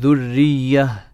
ذرية